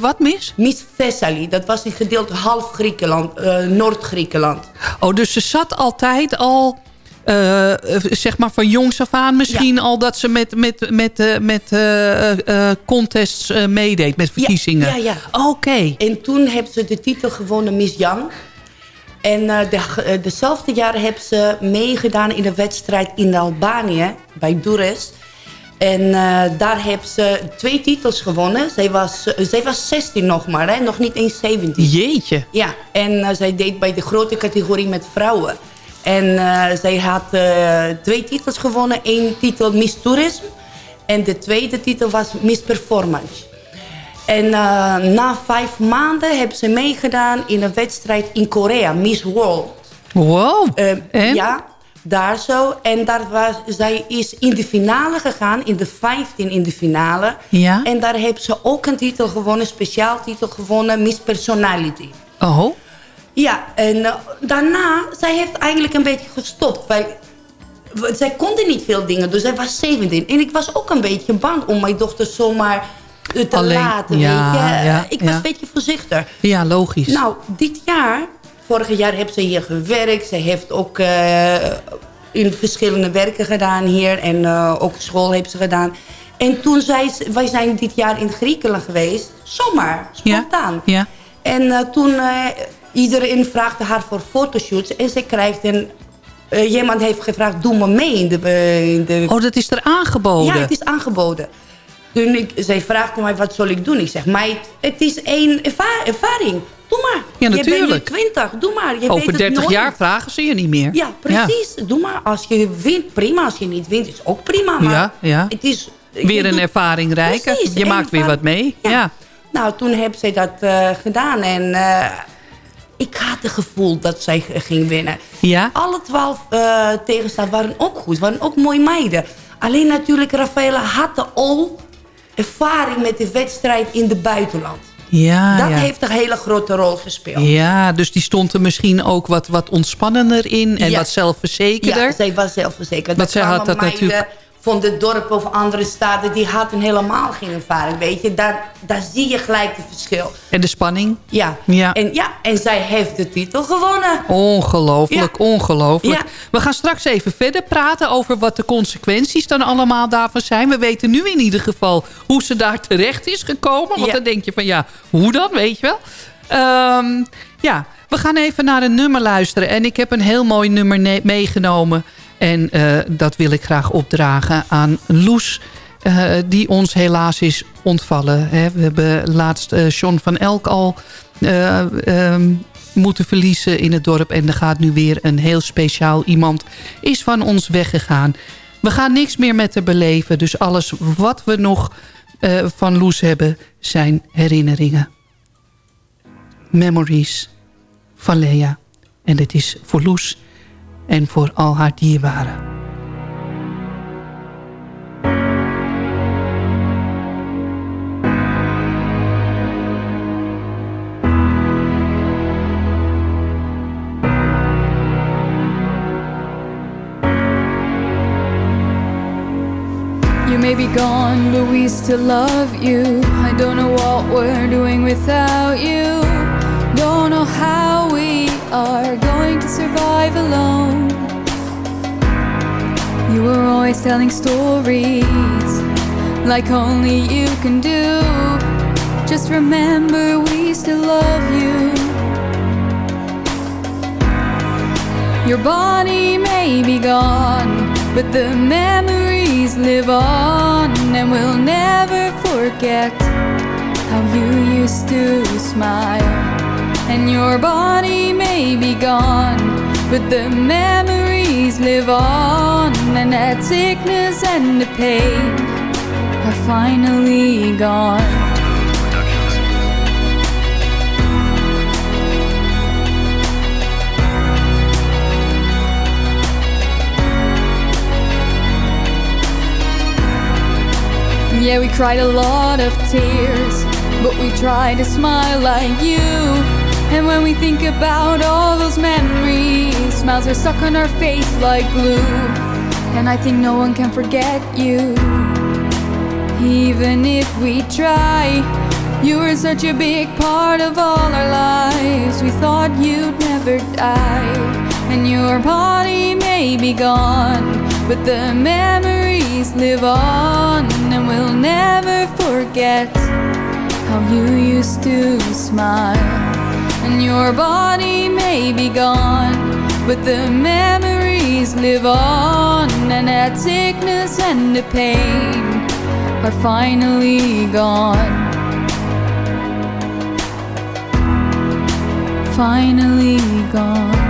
Wat mis? Miss Thessaly, dat was een gedeelte half Griekenland, eh, Noord-Griekenland. Oh, dus ze zat altijd al, eh, zeg maar van jongs af aan misschien al dat ze met, met, met, eh, met eh, eh, contests eh, meedeed, met verkiezingen. Ja, ja. Oké. En toen heeft ze de titel gewonnen Miss Young. En eh, de, eh, dezelfde jaar heeft ze meegedaan in de wedstrijd in Albanië, bij Durres. En eh, daar heeft ze twee titels gewonnen. Zij was, zij was 16 nog maar, hè? nog niet eens 17. Jeetje. Ja, en zij deed bij de grote categorie met vrouwen. En zij had twee titels gewonnen. Eén titel Miss Tourism. En de tweede titel was Miss Performance. En eh, na vijf maanden hebben ze meegedaan in een wedstrijd in Korea, Miss World. Wow. Eh, ja, daar zo. En daar was, zij is in de finale gegaan, in de 15 in de finale. Ja. En daar heeft ze ook een titel gewonnen, een speciaal titel gewonnen, Miss Personality. Oh. Ja, en eh, daarna, zij heeft eigenlijk een beetje gestopt. Wij, zij konde niet veel dingen, dus zij was 17. En ik was ook een beetje bang om mijn dochter zomaar te Alleen, laten, ja, weet je. ja, ik was ja. een beetje voorzichtig. Ja, logisch. Nou, dit jaar, vorig jaar heeft ze hier gewerkt. Ze heeft ook eh, in verschillende werken gedaan hier. En eh, ook school heeft ze gedaan. En toen zei ze, wij zijn dit jaar in Griekenland geweest. Zomaar, spontaan. Ja. En eh, toen iedereen vraagde haar voor fotoshoots. En ze krijgt een... eh, iemand heeft gevraagd, doe me mee in de, in de... Oh, dat is er aangeboden? Ja, het is aangeboden. Toen ik, zij vraagde mij, wat zal ik doen? Ik zeg, meid, het is één erva- ervaring. Doe maar. Ja, Je bent natuurlijk. nu 20, doe maar. Je weet Over het 30 nooit. jaar vragen ze je niet meer. Ja, precies. Doe maar. Als je wint, prima. Als je niet wint, is ook prima. Maar Ja, ja. het is... Weer een doet- ervaring. Precies, Je maakt weer wat mee. Ja. Nou, toen heeft zij dat eh, gedaan. En eh, ik had het gevoel dat zij ging winnen. Ja? Alle twaalf tegenstanders waren ook goed. Waren ook mooie meiden. Alleen natuurlijk, Rafaela had al ervaring met de wedstrijd in het buitenland. Ja, dat ja. heeft een hele grote rol gespeeld. Ja, dus die stond er misschien ook wat, wat ontspannender in en Ja. wat zelfverzekerder. Ja, zij was zelfverzekerd. Want zij had dat natuurlijk- van het dorp of andere staten, die hadden helemaal geen ervaring, weet je. Daar, daar zie je gelijk het verschil. En de spanning. Ja. Ja. En, ja, en zij heeft de titel gewonnen. Ongelooflijk, ongelooflijk. Ja. We gaan straks even verder praten over wat de consequenties dan allemaal daarvan zijn. We weten nu in ieder geval hoe ze daar terecht is gekomen. Want dan denk je van ja, hoe dan, weet je wel. Ehm, ja, we gaan even naar een nummer luisteren. En ik heb een heel mooi nummer meegenomen. En eh, dat wil ik graag opdragen aan Loes. eh, die ons helaas is ontvallen. Hè. We hebben laatst eh John van Elk al eh, ehm, moeten verliezen in het dorp. En er gaat nu weer een heel speciaal iemand is van ons weggegaan. We gaan niks meer met haar beleven. Dus alles wat we nog van Loes hebben zijn herinneringen. Memories van Lea. En dit is voor Loes en voor al haar dierbaren. You may be gone, but we still love you. I don't know what we're doing without you. Don't know how we are going to survive alone. You were always telling stories like only you can do. Just remember, we still love you. Your body may be gone, but the memories live on, and we'll never forget how you used to smile. And your body may be gone, but the memories live on, and that sickness and the pain are finally gone. Yeah, we cried a lot of tears, but we tried to smile like you. And when we think about all those memories, smiles are stuck on our face like glue. And I think no one can forget you. Even if we try, you were such a big part of all our lives. We thought you'd never die. And your body may be gone, but the memories live on. And we'll never forget how you used to smile. And your body may be gone, but the memories memories live on, and that sickness and the pain are finally gone. Finally gone.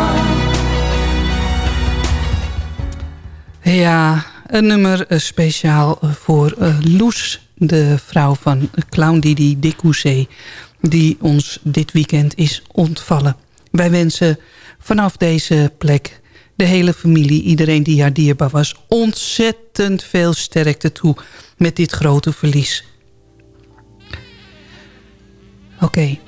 Ja, een nummer eh, speciaal eh, voor eh, Loes, de vrouw van Clown Didi Dikhouzé... die ons dit weekend is ontvallen. Wij wensen vanaf deze plek de hele familie, iedereen die haar dierbaar was... ontzettend veel sterkte toe met dit grote verlies. Oké,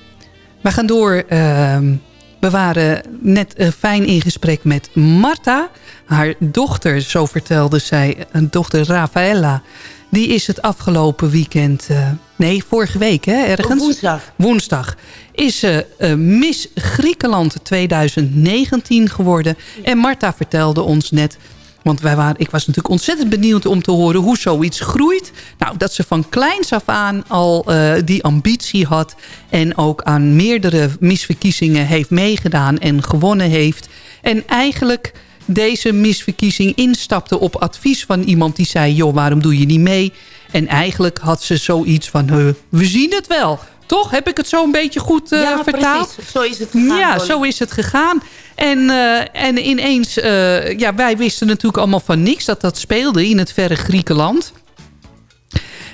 we gaan door. ehm, we waren net eh, fijn in gesprek met Marta. Haar dochter, zo vertelde zij, een dochter Rafaela... die is het afgelopen weekend... eh, nee, vorige week, hè, ergens? Woensdag. Woensdag. Is ze eh, Miss Griekenland 2019 geworden. En Marta vertelde ons net... Want wij waren, ik was natuurlijk ontzettend benieuwd om te horen hoe zoiets groeit. Nou, dat ze van kleins af aan al eh, die ambitie had... en ook aan meerdere misverkiezingen heeft meegedaan en gewonnen heeft. En eigenlijk deze misverkiezing instapte op advies van iemand die zei... joh, waarom doe je niet mee? En eigenlijk had ze zoiets van, we zien het wel. Toch? Heb ik het zo een beetje goed eh, Ja, vertaald? precies. Zo is het gegaan, Ja, Dolly. zo is het gegaan. En, eh, en ineens, eh, ja, wij wisten natuurlijk allemaal van niks dat dat speelde in het verre Griekenland.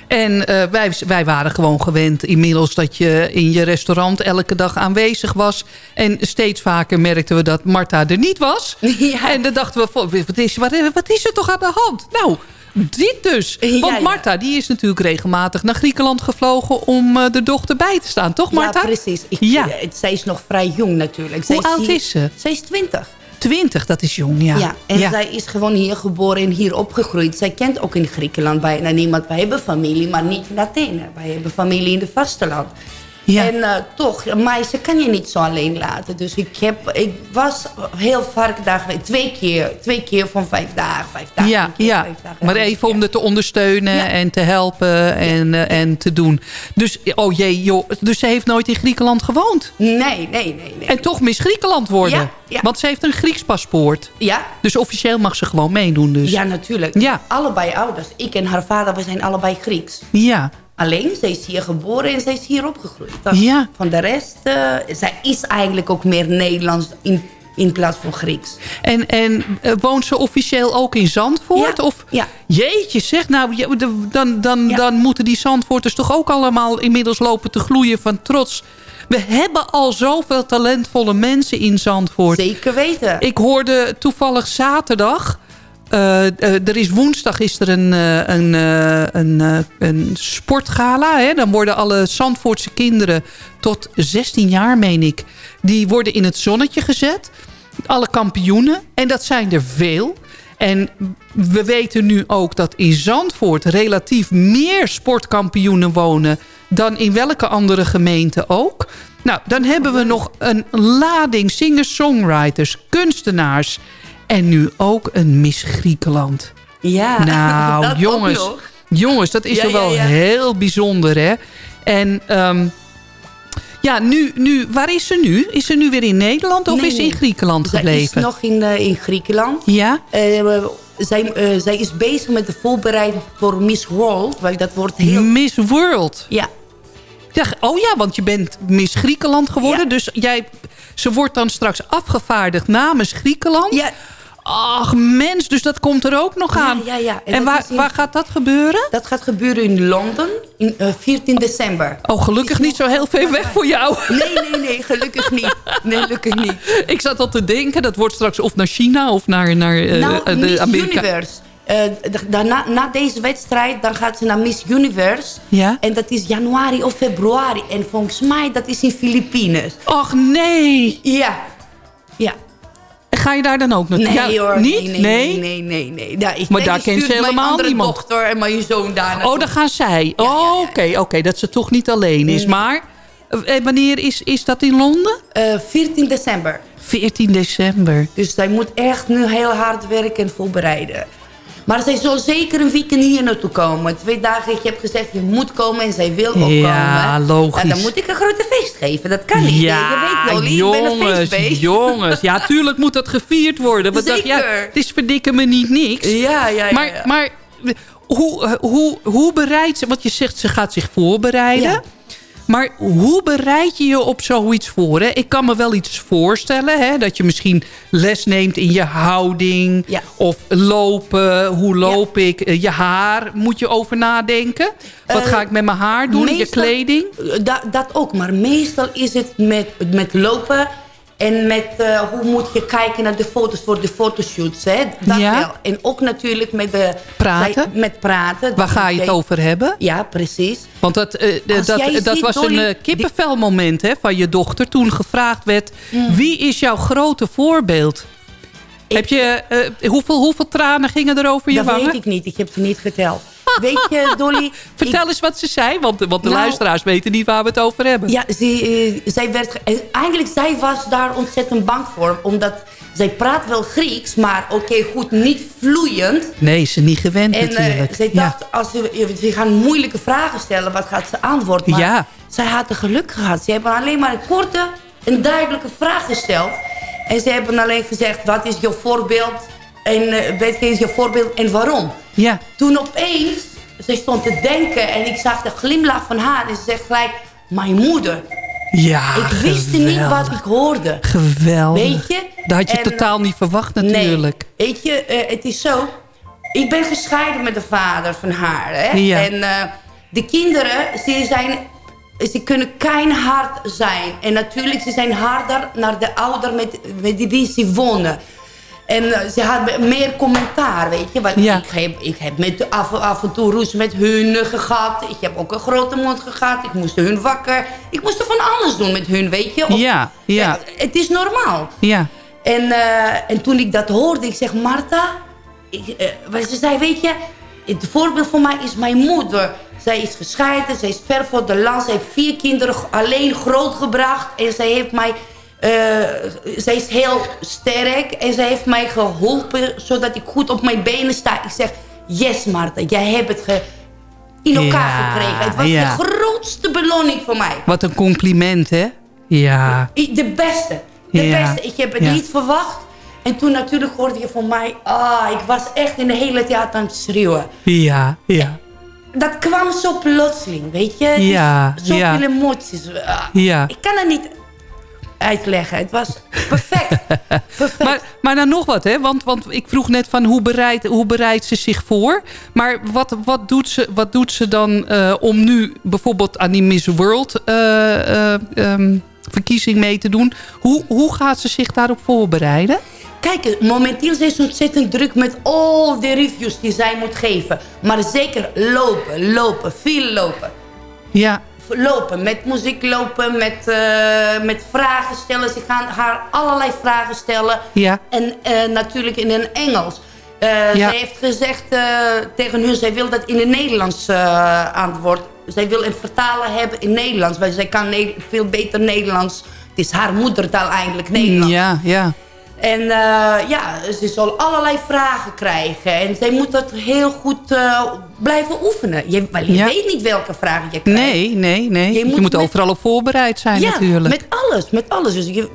En wij, wij waren gewoon gewend inmiddels dat je in je restaurant elke dag aanwezig was. En steeds vaker merkten we dat Marta er niet was. En dan dachten we, wat is, wat, wat is er toch aan de hand? Nou, dit dus. Want Ja, ja. Marta die is natuurlijk regelmatig naar Griekenland gevlogen om eh, de dochter bij te staan. Toch Marta? Ja, precies. Ik, Ja. eh, zij is nog vrij jong natuurlijk. Zij Hoe oud hier- is ze? Zij is 20. 20, dat is jong, ja. Ja, en zij is gewoon hier geboren en hier opgegroeid. Zij kent ook in Griekenland bijna niemand. Wij hebben familie, maar niet in Athene. Wij hebben familie in het vasteland. Ja. En eh, toch, een meisje kan je niet zo alleen laten. Dus ik, heb, ik was heel vaak dagen, twee keer, twee keer van vijf dagen, vijf dagen. Ja, keer ja. vijf dagen. maar even om het te ondersteunen Ja. en te helpen en, eh, en te doen. Dus, oh jee, joh, dus ze heeft nooit in Griekenland gewoond? Nee, nee, nee. nee. En toch Miss Griekenland worden? Ja, ja. Want ze heeft een Grieks paspoort. Ja. Dus officieel mag ze gewoon meedoen dus. Ja, natuurlijk. Ja. Allebei ouders. Ik en haar vader, we zijn allebei Grieks. Ja. Alleen, zij is hier geboren en zij is hier opgegroeid. Ja. Van de rest, eh, zij is eigenlijk ook meer Nederlands in, in plaats van Grieks. En, en eh, woont ze officieel ook in Zandvoort? Ja, Of, ja. Jeetje zeg, nou, dan, dan, dan moeten die Zandvoorters toch ook allemaal inmiddels lopen te gloeien van trots. We hebben al zoveel talentvolle mensen in Zandvoort. Zeker weten. Ik hoorde toevallig zaterdag... eh, eh, er is woensdag is er een, eh, een, een, een sportgala. Hè? Dan worden alle Zandvoortse kinderen tot 16 jaar, meen ik... die worden in het zonnetje gezet. Alle kampioenen. En dat zijn er veel. En we weten nu ook dat in Zandvoort relatief meer sportkampioenen wonen... dan in welke andere gemeente ook. Nou, dan hebben we nog een lading singer-songwriters, kunstenaars... en nu ook een Miss Griekenland. Ja, Nou, dat jongens, jongens, dat is Ja, toch wel ja. heel bijzonder, hè? En ehm, ja, nu, nu, waar is ze nu? Is ze nu weer in Nederland of Nee, is ze in Griekenland gebleven? is nog in, eh, in Griekenland. Ja? Eh, zij, eh, zij is bezig met de voorbereiding voor Miss World. Want dat wordt heel... Miss World? Ja. Ja, oh ja, want je bent Miss Griekenland geworden. Dus jij, ze wordt dan straks afgevaardigd namens Griekenland. Ja. Ach mens, dus dat komt er ook nog aan. Ja, ja, ja. En, waar, in- waar gaat dat gebeuren? Dat gaat gebeuren in Londen, in, eh, 14 december. Oh, gelukkig niet zo heel ver weg voor jou. Nee, nee, nee, gelukkig niet. Nee, gelukkig niet. Ik zat al te denken, dat wordt straks of naar China of naar, naar eh, nou, de Miss Amerika. Universe. Eh, da- daarna, na deze wedstrijd dan gaat ze naar Miss Universe. Ja? En dat is januari of februari. En volgens mij dat is in Filipines. Ach nee. Ja. Ja. Ga je daar dan ook naartoe? Nee Ja, hoor. niet? Nee, nee, nee, nee. nee. Ja, ik Maar daar kent ze mijn helemaal niemand. dochter en mijn zoon daar naartoe. Oh, daar gaan zij. Oh, oké, oké, dat ze toch niet alleen is. Nee. Maar eh, wanneer is, is dat in Londen? Eh, 14 december. 14 december. Dus zij moet echt nu heel hard werken en voorbereiden. Maar zij zal zeker een weekend hier naartoe komen. Twee dagen, ik heb gezegd, je moet komen en zij wil ook Ja, komen. logisch. Ja, dan moet ik een grote feest geven. Dat kan niet. je weet wel, ik ben een jongens, feestbeest. jongens. Ja, tuurlijk moet dat gevierd worden. Want ja, Zeker. het is verdikken me niet niks. Ja, ja, ja. Maar, ja. maar hoe, eh, hoe, hoe bereidt ze... Want je zegt, ze gaat zich voorbereiden. Ja. Maar hoe bereid je je op zoiets voor? Hè? Ik kan me wel iets voorstellen. Hè? Dat je misschien les neemt in je houding. Ja. Of lopen. Hoe loop ik? Eh, Je haar moet je over nadenken. Wat Eh, ga ik met mijn haar doen? je Meestal- kleding? Da- dat ook, maar meestal is het met, met lopen... En met eh, hoe moet je kijken naar de foto's voor de fotoshoots. Hè? Dat Ja. wel. En ook natuurlijk met de... Praten? Met praten. Waar ga je het over hebben? Ja, precies. Want dat, eh, dat, dat was Dolly, een eh, kippenvelmoment hè, van je dochter. Toen gevraagd werd, wie is jouw grote voorbeeld? Heb je, hoeveel, hoeveel tranen gingen er over je dat wangen? weet ik niet. Ik heb ze niet geteld. Weet je, Dolly... Vertel eens wat ze zei, want, want de Nou- luisteraars weten niet waar we het over hebben. Ja, ze, eh, zij werd... en Eigenlijk, zij was daar ontzettend bang voor. Omdat zij praat wel Grieks, maar oké, goed, niet vloeiend. Nee, ze niet gewend En eh, natuurlijk. zij Ja. dacht, als ze, ze gaan moeilijke vragen stellen, wat gaat ze antwoorden? Maar Ja. zij had er geluk gehad. Ze hebben alleen maar een korte en duidelijke vraag gesteld. En ze hebben alleen gezegd, wat is jouw voorbeeld? En uh, weet je, is jouw voorbeeld en waarom? Ja. Toen opeens, ze stond te denken en ik zag de glimlach van haar. En ze zegt gelijk, mijn moeder. Ja, ik wist niet wat ik hoorde. Geweldig. Weet je? Dat had je En, totaal niet verwacht natuurlijk. Nee, weet je, eh, het is zo. Ik ben gescheiden met de vader van haar. Hè? Ja. En eh, de kinderen, ze, zijn, ze kunnen keihard zijn. En natuurlijk, ze zijn harder naar de ouder met, met die wie ze wonen. En eh, ze hadden meer commentaar, weet je. Want Ja. ik, heb, ik heb met, af, af en toe roes met hun eh, gehad. Ik heb ook een grote mond gehad. Ik moest hun wakker. Ik moest er van alles doen met hun, weet je. Op- Ja, ja. Het is normaal. Ja. En, eh, en toen ik dat hoorde, ik zeg, Marta... Ik, ze zei, weet je, het voorbeeld voor mij is mijn moeder. Zij is gescheiden, zij is ver voor de land. Zij heeft vier kinderen alleen grootgebracht. En zij heeft mij... eh, zij is heel sterk en zij heeft mij geholpen zodat ik goed op mijn benen sta. Ik zeg, yes Marta, jij hebt het in elkaar Ja, gekregen. Het was ja. de grootste beloning voor mij. Wat een compliment, hè? Ja. De beste. De Ja. beste. Ik heb het niet verwacht. En toen natuurlijk hoorde je van mij... Ah, ik was echt in de hele theater aan het schreeuwen. Ja, ja. Dat kwam zo plotseling, weet je? Ja, is Zoveel ja. emoties. Ah, Ja. Ik kan het niet uitleggen. Het was perfect. perfect. Maar, maar dan nog wat, hè? Want, want ik vroeg net van hoe bereidt, hoe bereidt ze zich voor? Maar wat, wat, doet, ze, wat doet ze dan eh, om nu bijvoorbeeld aan die Miss World eh, eh, ehm, verkiezing mee te doen? Hoe, hoe gaat ze zich daarop voorbereiden? Kijk, momenteel zijn ze ontzettend druk met al de reviews die zij moet geven. Maar zeker lopen, lopen, veel lopen. Ja. Lopen, met muziek lopen, met, eh, met vragen stellen. Ze gaan haar allerlei vragen stellen. Ja. En eh, natuurlijk in het Engels. Ja. Zij heeft gezegd tegen hun, zij wil dat in het Nederlands antwoord. Zij wil een vertaler hebben in Nederlands. Want zij kan ne- veel beter Nederlands. Het is haar moedertaal eigenlijk, Nederlands. Ja, ja. En eh, ja, ze zal allerlei vragen krijgen. En zij moet dat heel goed eh, blijven oefenen. Je, je Ja. weet niet welke vragen je krijgt. Nee, nee, nee. Je Je moet met- overal op voorbereid zijn ja, natuurlijk. met alles, met alles. Dus je,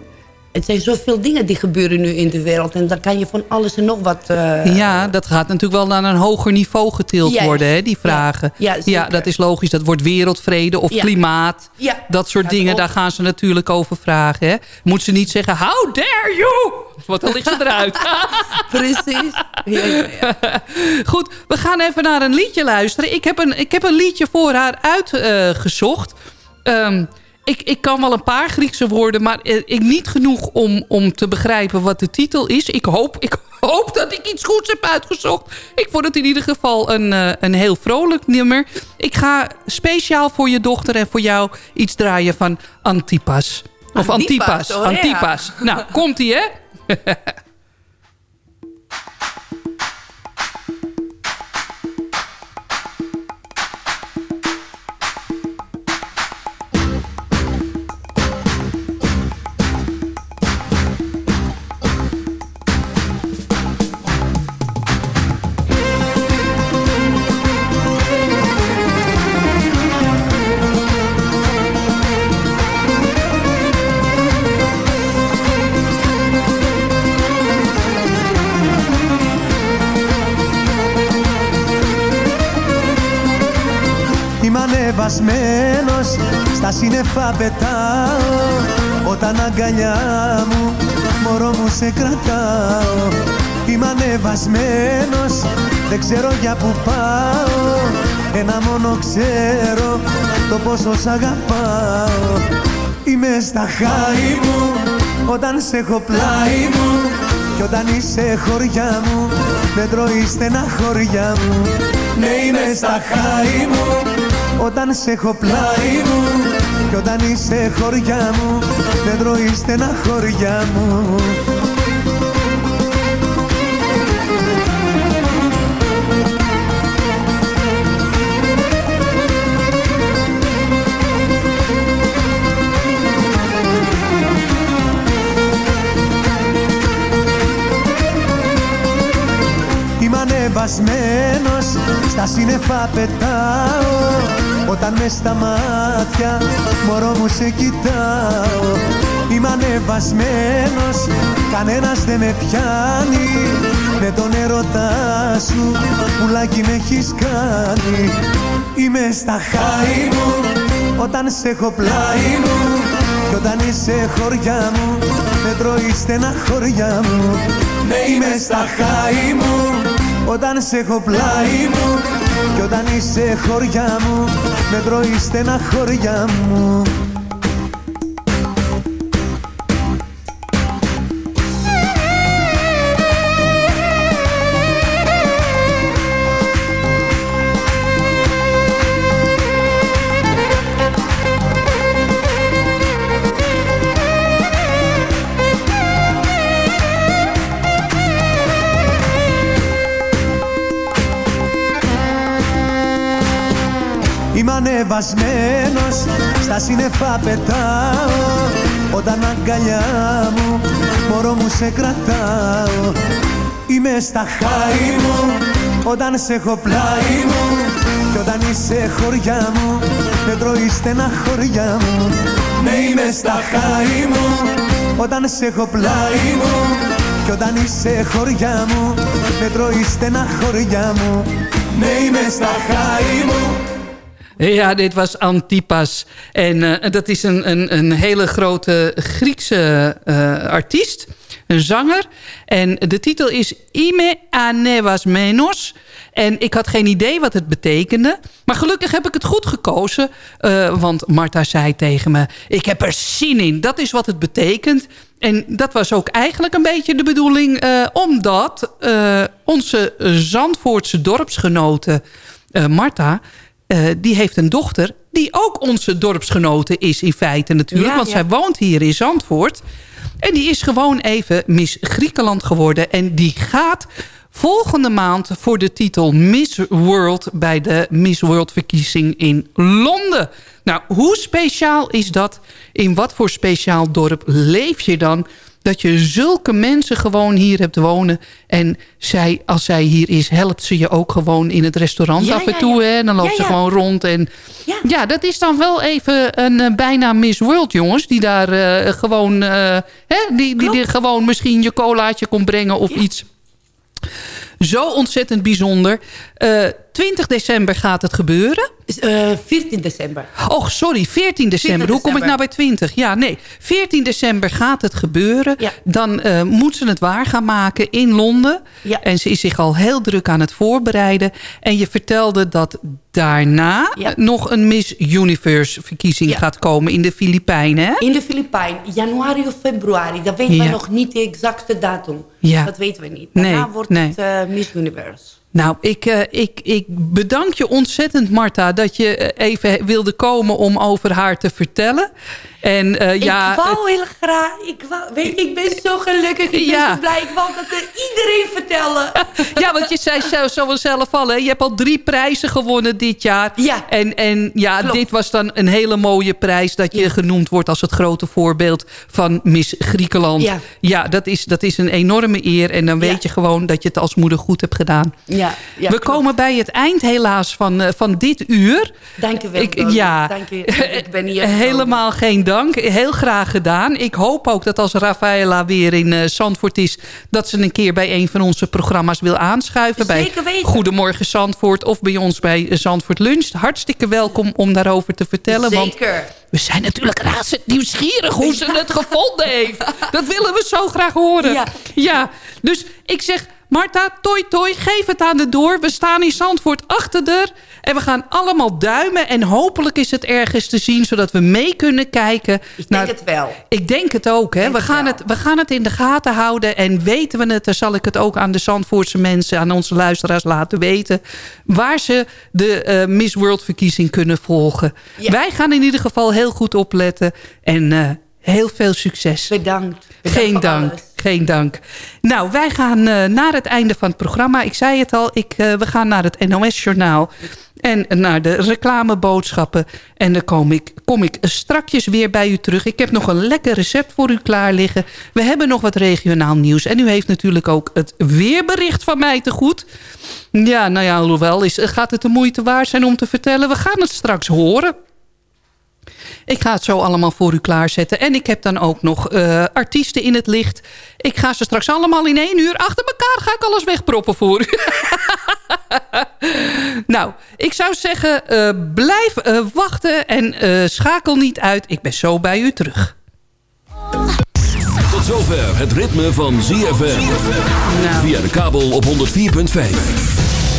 het zijn zoveel dingen die gebeuren nu in de wereld. En dan kan je van alles en nog wat... eh, ja, dat gaat natuurlijk wel naar een hoger niveau getild worden, hè, die vragen. Ja, Ja, dat is logisch. Dat wordt wereldvrede of klimaat. Dat soort dingen, ook. daar gaan ze natuurlijk over vragen. Hè. Moet ze niet zeggen, how dare you? Want dan ligt ze eruit. Precies. Goed, we gaan even naar een liedje luisteren. Ik heb een, ik heb een liedje voor haar uitgezocht. Ehm, ik, ik kan wel een paar Griekse woorden, maar eh, ik niet genoeg om, om te begrijpen wat de titel is. Ik hoop, ik hoop dat ik iets goeds heb uitgezocht. Ik vond het in ieder geval een, eh, een heel vrolijk nummer. Ik ga speciaal voor je dochter en voor jou iets draaien van Antipas. Of Antipas, Antipas. oh. Antipas. Nou, komt-ie hè? Είμαι ανεβασμένος, στα σύννεφα πετάω. Όταν αγκαλιά μου, μωρό μου σε κρατάω. Είμαι ανεβασμένος, δεν ξέρω για που πάω. Ένα μόνο ξέρω, το πόσο σ' αγαπάω. Είμαι στα χάη μου, όταν σε έχω πλάι μου. Κι όταν είσαι χωριά μου, με τρώει στεναχώρια μου. Ναι είμαι στα χάη μου, όταν σε έχω πλάι μου Κι όταν είσαι χωριά μου, με τρώει στεναχώρια μου. Είμαι ανεβασμένος, στα σύννεφα πετάω. Όταν μες στα μάτια, μωρό μου σε κοιτάω. Είμαι ανεβασμένος, κανένας δεν με πιάνει. Με τον έρωτά σου, πουλάκι με έχεις κάνει. Είμαι στα χάη μου, όταν σε έχω πλάι μου. Κι όταν είσαι χωριά μου, με τρώει στεναχώρια μου. Ναι είμαι στα χάη μου, όταν σε έχω πλάι μου Κι όταν είσαι χωριά μου, με τρώει στεναχώρια μου Είμαι ανεβασμένος, στα σύννεφα πετάω. Όταν αγκαλιά μου, μωρό μου σε κρατάω. Είμαι στα χάη μου, όταν σε έχω πλάι μου. Κι όταν είσαι χωριά μου, με τρώει στεναχώρια μου. Ναι είμαι στα χάη μου, όταν σε έχω πλάι μου. Κι όταν είσαι χωριά μου, με τρώει στεναχώρια μου. Ναι είμαι στα χάη μου Ja, dit was Antipas. En eh, dat is een, een, een hele grote Griekse eh, artiest. Een zanger. En de titel is Ime Anevas Menos. En ik had geen idee wat het betekende. Maar gelukkig heb ik het goed gekozen. eh, want Marta zei tegen me... Ik heb er zin in. Dat is wat het betekent. En dat was ook eigenlijk een beetje de bedoeling. omdat onze Zandvoortse dorpsgenote eh, Marta... eh, die heeft een dochter die ook onze dorpsgenote is in feite natuurlijk. Ja, want ja. zij woont hier in Zandvoort. En die is gewoon even Miss Griekenland geworden. En die gaat volgende maand voor de titel Miss World... bij de Miss World verkiezing in Londen. Nou, hoe speciaal is dat? In wat voor speciaal dorp leef je dan? Dat je zulke mensen gewoon hier hebt wonen. En zij, als zij hier is, helpt ze je ook gewoon in het restaurant Ja, af en toe. ja. Hè? En dan loopt ze gewoon rond. En ja. dat is dan wel even een eh, bijna Miss World, jongens. Die daar eh, gewoon, eh, hè? Die, die, die gewoon misschien je colaatje kon brengen of iets. Zo ontzettend bijzonder. Eh 20 december gaat het gebeuren. 14 december. Och, sorry, 14 december. Hoe kom ik nou bij 20? Ja, nee. 14 december gaat het gebeuren. Dan eh, moet ze het waar gaan maken in Londen. En ze is zich al heel druk aan het voorbereiden. En je vertelde dat daarna eh, nog een Miss Universe verkiezing gaat komen in de Filipijnen. Hè? In de Filipijnen, januari of februari. Dat weten we Ja. nog niet de exacte datum. Ja. Dat weten we niet. Daarna Nee, wordt nee. het eh, Miss Universe. Nou, ik, eh, ik, ik bedank je ontzettend, Marta, dat je eh, even wilde komen om over haar te vertellen. En eh, ja, ik wou heel graag. Ik, wou, weet, je, ik ben zo gelukkig. Ik ben Ja. zo blij. Ik wou dat er iedereen vertellen. Ja, want je zei zo, zo zelf al, hè? je hebt al drie prijzen gewonnen dit jaar. Ja. En, en ja, dit was dan een hele mooie prijs... dat je genoemd wordt als het grote voorbeeld van Miss Griekenland. Ja. ja dat, is, dat is een enorme eer. En dan weet je gewoon dat je het als moeder goed hebt gedaan. Ja, ja, We komen bij het eind helaas van, eh, van dit uur. Dank je wel. Ik, ja, Dank je. Ik ben hier. helemaal geen dank. Heel graag gedaan. Ik hoop ook dat als Rafaela weer in eh, Zandvoort is... dat ze een keer bij een van onze programma's wil aanschuiven. Zeker bij weten. Goedemorgen Zandvoort of bij ons bij eh, Zandvoort Lunch. Hartstikke welkom om daarover te vertellen. Want Zeker. we zijn natuurlijk razend nieuwsgierig hoe ze het gevonden heeft. Dat willen we zo graag horen. Ja. ja. Dus ik zeg, Marta, toi toi, geef het aan de door. We staan in Zandvoort achter er. En we gaan allemaal duimen. En hopelijk is het ergens te zien, zodat we mee kunnen kijken. Ik denk het wel. Ik denk het ook. Hè. We, gaan het, we gaan het in de gaten houden. En weten we het, dan zal ik het ook aan de Zandvoortse mensen... aan onze luisteraars laten weten... waar ze de eh, Miss World verkiezing kunnen volgen. Wij gaan in ieder geval heel goed opletten. En eh, heel veel succes. Bedankt. Geen dank. alles. Geen dank. Nou, wij gaan eh, naar het einde van het programma. Ik zei het al, ik, eh, we gaan naar het NOS-journaal. En naar de reclameboodschappen. En dan kom ik, kom ik strakjes weer bij u terug. Ik heb nog een lekker recept voor u klaar liggen. We hebben nog wat regionaal nieuws. En u heeft natuurlijk ook het weerbericht van mij te goed. Ja, nou ja, hoewel, is, gaat het de moeite waard zijn om te vertellen? We gaan het straks horen. Ik ga het zo allemaal voor u klaarzetten. En ik heb dan ook nog eh, artiesten in het licht. Ik ga ze straks allemaal in één uur achter elkaar ga ik alles wegproppen voor u. nou, ik zou zeggen, eh, blijf eh, wachten en schakel niet uit. Ik ben zo bij u terug. Tot zover het ritme van ZFM. Via de kabel op 104.5.